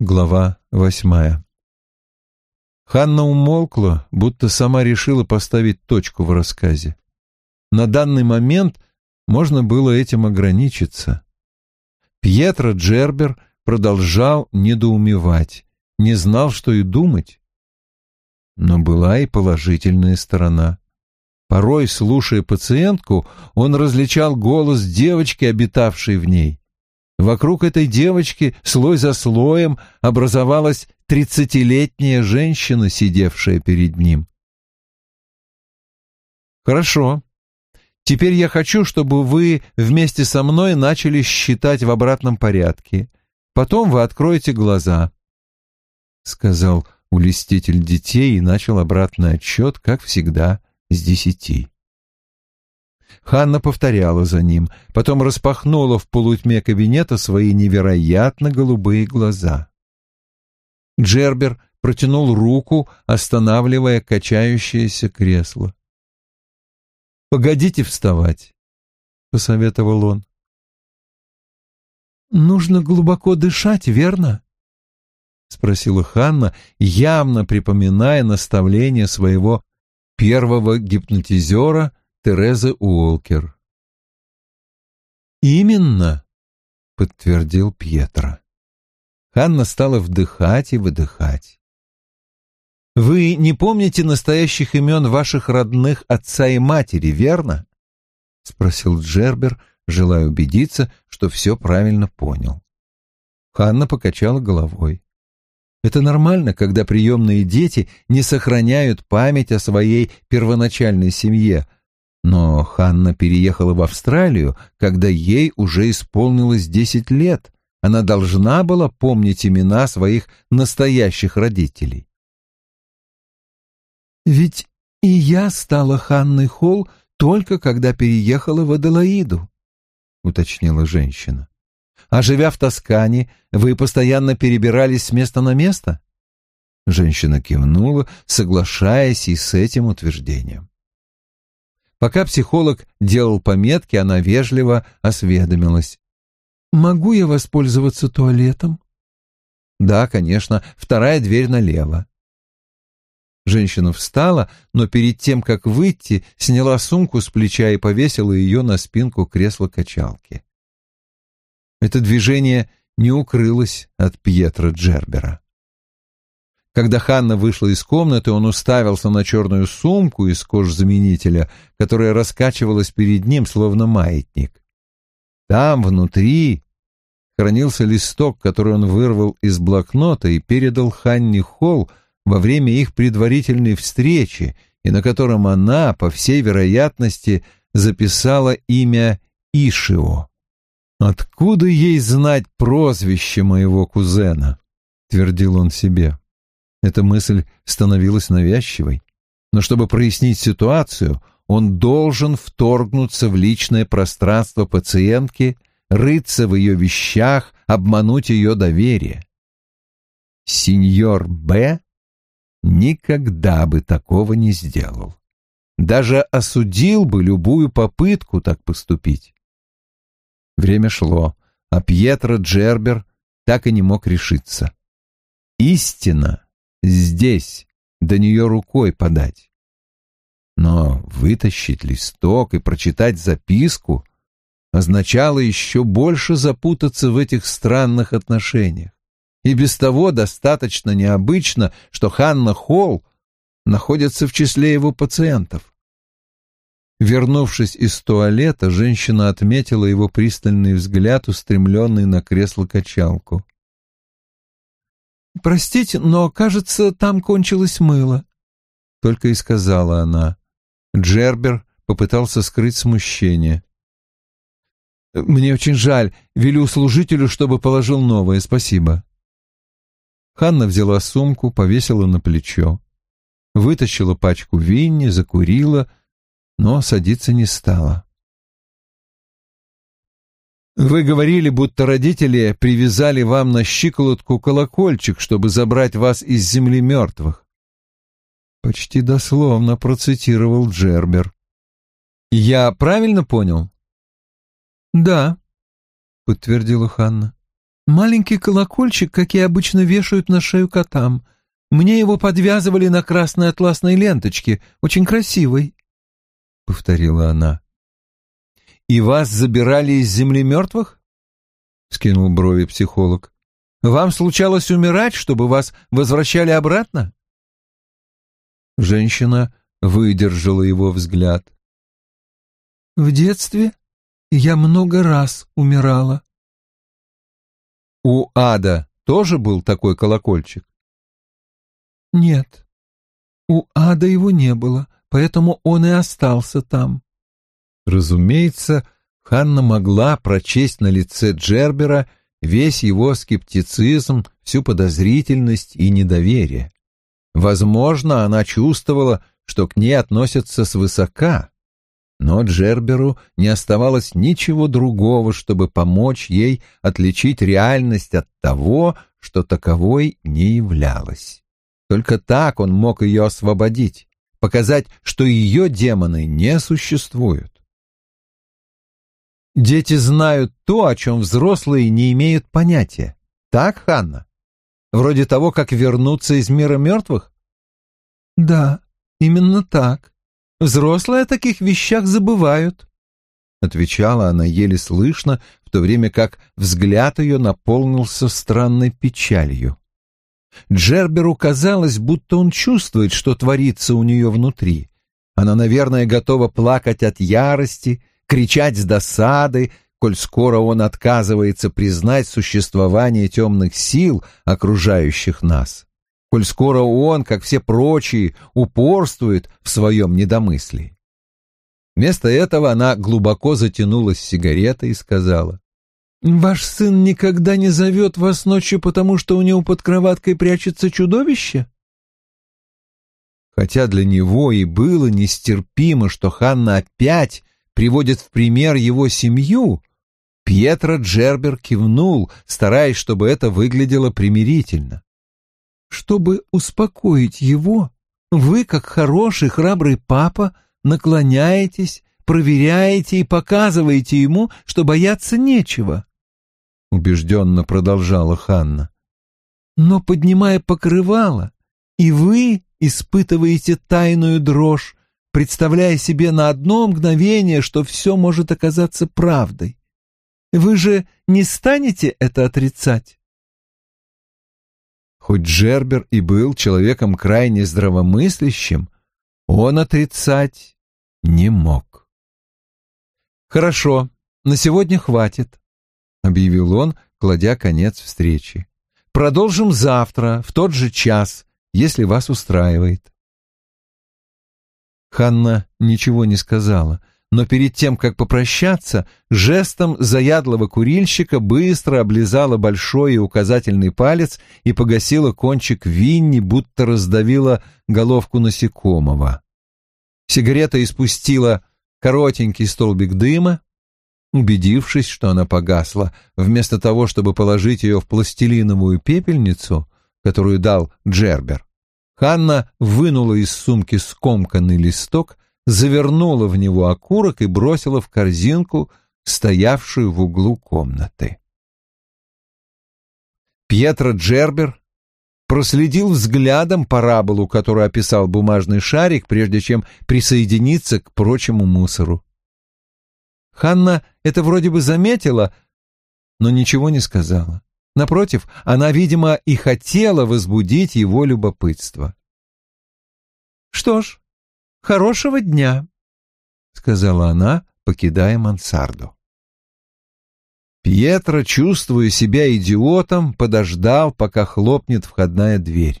Глава восьмая Ханна умолкла, будто сама решила поставить точку в рассказе. На данный момент можно было этим ограничиться. Пьетро Джербер продолжал недоумевать, не знал, что и думать. Но была и положительная сторона. Порой, слушая пациентку, он различал голос девочки, обитавшей в ней. Вокруг этой девочки слой за слоем образовалась тридцатилетняя женщина, сидевшая перед ним. «Хорошо. Теперь я хочу, чтобы вы вместе со мной начали считать в обратном порядке. Потом вы откроете глаза», — сказал улеститель детей и начал обратный отсчет, как всегда, с десяти. Ханна повторяла за ним, потом распахнула в полутьме кабинета свои невероятно голубые глаза. Джербер протянул руку, останавливая качающееся кресло. «Погодите вставать», — посоветовал он. «Нужно глубоко дышать, верно?» — спросила Ханна, явно припоминая наставление своего первого гипнотизера Терезы Уолкер. «Именно», — подтвердил Пьетро. Ханна стала вдыхать и выдыхать. «Вы не помните настоящих имен ваших родных отца и матери, верно?» — спросил Джербер, желая убедиться, что все правильно понял. Ханна покачала головой. Это нормально, когда приемные дети не сохраняют память о своей первоначальной семье, но Ханна переехала в Австралию, когда ей уже исполнилось десять лет. Она должна была помнить имена своих настоящих родителей. «Ведь и я стала Ханной Холл только когда переехала в Аделаиду», — уточнила женщина. «А живя в Тоскане, вы постоянно перебирались с места на место?» Женщина кивнула, соглашаясь и с этим утверждением. Пока психолог делал пометки, она вежливо осведомилась. «Могу я воспользоваться туалетом?» «Да, конечно. Вторая дверь налево». Женщина встала, но перед тем, как выйти, сняла сумку с плеча и повесила ее на спинку кресла-качалки. Это движение не укрылось от Пьетро Джербера. Когда Ханна вышла из комнаты, он уставился на черную сумку из кожзаменителя, которая раскачивалась перед ним, словно маятник. Там, внутри, хранился листок, который он вырвал из блокнота и передал Ханне Холл во время их предварительной встречи, и на котором она, по всей вероятности, записала имя Ишио. «Откуда ей знать прозвище моего кузена?» — твердил он себе. Эта мысль становилась навязчивой. Но чтобы прояснить ситуацию, он должен вторгнуться в личное пространство пациентки, рыться в ее вещах, обмануть ее доверие. Сеньор Б. никогда бы такого не сделал. Даже осудил бы любую попытку так поступить. Время шло, а Пьетро Джербер так и не мог решиться. Истина здесь, до нее рукой подать. Но вытащить листок и прочитать записку означало еще больше запутаться в этих странных отношениях. И без того достаточно необычно, что Ханна Холл находится в числе его пациентов. Вернувшись из туалета, женщина отметила его пристальный взгляд, устремленный на кресло-качалку. «Простите, но, кажется, там кончилось мыло», — только и сказала она. Джербер попытался скрыть смущение. «Мне очень жаль. Велю служителю, чтобы положил новое. Спасибо». Ханна взяла сумку, повесила на плечо. Вытащила пачку винни, закурила, но садиться не стала. Вы говорили, будто родители привязали вам на щиколотку колокольчик, чтобы забрать вас из земли мертвых. Почти дословно процитировал Джербер. Я правильно понял? Да, подтвердила Ханна. Маленький колокольчик, какие обычно вешают на шею котам. Мне его подвязывали на красной атласной ленточке, очень красивой, — повторила она. «И вас забирали из земли мертвых?» — скинул брови психолог. «Вам случалось умирать, чтобы вас возвращали обратно?» Женщина выдержала его взгляд. «В детстве я много раз умирала». «У ада тоже был такой колокольчик?» «Нет, у ада его не было, поэтому он и остался там». Разумеется, Ханна могла прочесть на лице Джербера весь его скептицизм, всю подозрительность и недоверие. Возможно, она чувствовала, что к ней относятся свысока, но Джерберу не оставалось ничего другого, чтобы помочь ей отличить реальность от того, что таковой не являлась. Только так он мог ее освободить, показать, что ее демоны не существуют. Дети знают то, о чем взрослые не имеют понятия. Так, Ханна? Вроде того, как вернуться из мира мертвых? Да, именно так. Взрослые о таких вещах забывают, — отвечала она еле слышно, в то время как взгляд ее наполнился странной печалью. Джерберу казалось, будто он чувствует, что творится у нее внутри. Она, наверное, готова плакать от ярости, кричать с досады, коль скоро он отказывается признать существование темных сил, окружающих нас, коль скоро он, как все прочие, упорствует в своем недомыслии. Вместо этого она глубоко затянулась сигаретой и сказала, «Ваш сын никогда не зовет вас ночью, потому что у него под кроваткой прячется чудовище?» Хотя для него и было нестерпимо, что Ханна опять приводит в пример его семью, Пьетро Джербер кивнул, стараясь, чтобы это выглядело примирительно. «Чтобы успокоить его, вы, как хороший, храбрый папа, наклоняетесь, проверяете и показываете ему, что бояться нечего», — убежденно продолжала Ханна. «Но, поднимая покрывало, и вы испытываете тайную дрожь, представляя себе на одно мгновение, что все может оказаться правдой. Вы же не станете это отрицать? Хоть Джербер и был человеком крайне здравомыслящим, он отрицать не мог. «Хорошо, на сегодня хватит», — объявил он, кладя конец встречи. «Продолжим завтра, в тот же час, если вас устраивает». Ханна ничего не сказала, но перед тем, как попрощаться, жестом заядлого курильщика быстро облизала большой и указательный палец и погасила кончик Винни, будто раздавила головку насекомого. Сигарета испустила коротенький столбик дыма. Убедившись, что она погасла, вместо того, чтобы положить ее в пластилиновую пепельницу, которую дал Джербер, Ханна вынула из сумки скомканный листок, завернула в него окурок и бросила в корзинку, стоявшую в углу комнаты. Пьетро Джербер проследил взглядом параболу, которую описал бумажный шарик, прежде чем присоединиться к прочему мусору. Ханна это вроде бы заметила, но ничего не сказала. Напротив, она, видимо, и хотела возбудить его любопытство. «Что ж, хорошего дня», — сказала она, покидая мансарду. Пьетро, чувствуя себя идиотом, подождал, пока хлопнет входная дверь.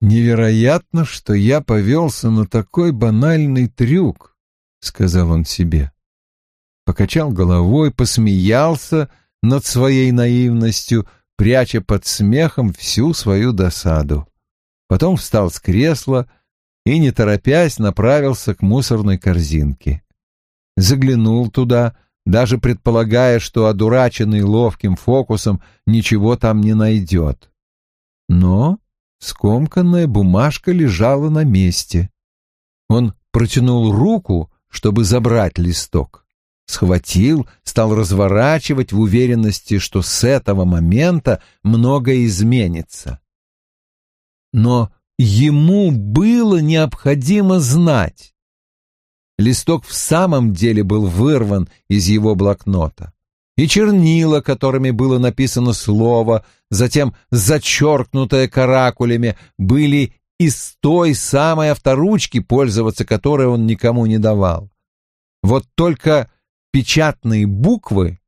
«Невероятно, что я повелся на такой банальный трюк», — сказал он себе. Покачал головой, посмеялся, — над своей наивностью, пряча под смехом всю свою досаду. Потом встал с кресла и, не торопясь, направился к мусорной корзинке. Заглянул туда, даже предполагая, что одураченный ловким фокусом ничего там не найдет. Но скомканная бумажка лежала на месте. Он протянул руку, чтобы забрать листок схватил, стал разворачивать в уверенности, что с этого момента многое изменится. Но ему было необходимо знать. Листок в самом деле был вырван из его блокнота. И чернила, которыми было написано слово, затем зачеркнутое каракулями, были из той самой авторучки, пользоваться которой он никому не давал. Вот только печатные буквы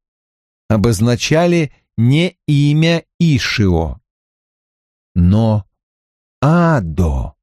обозначали не имя Ишио, но Адо.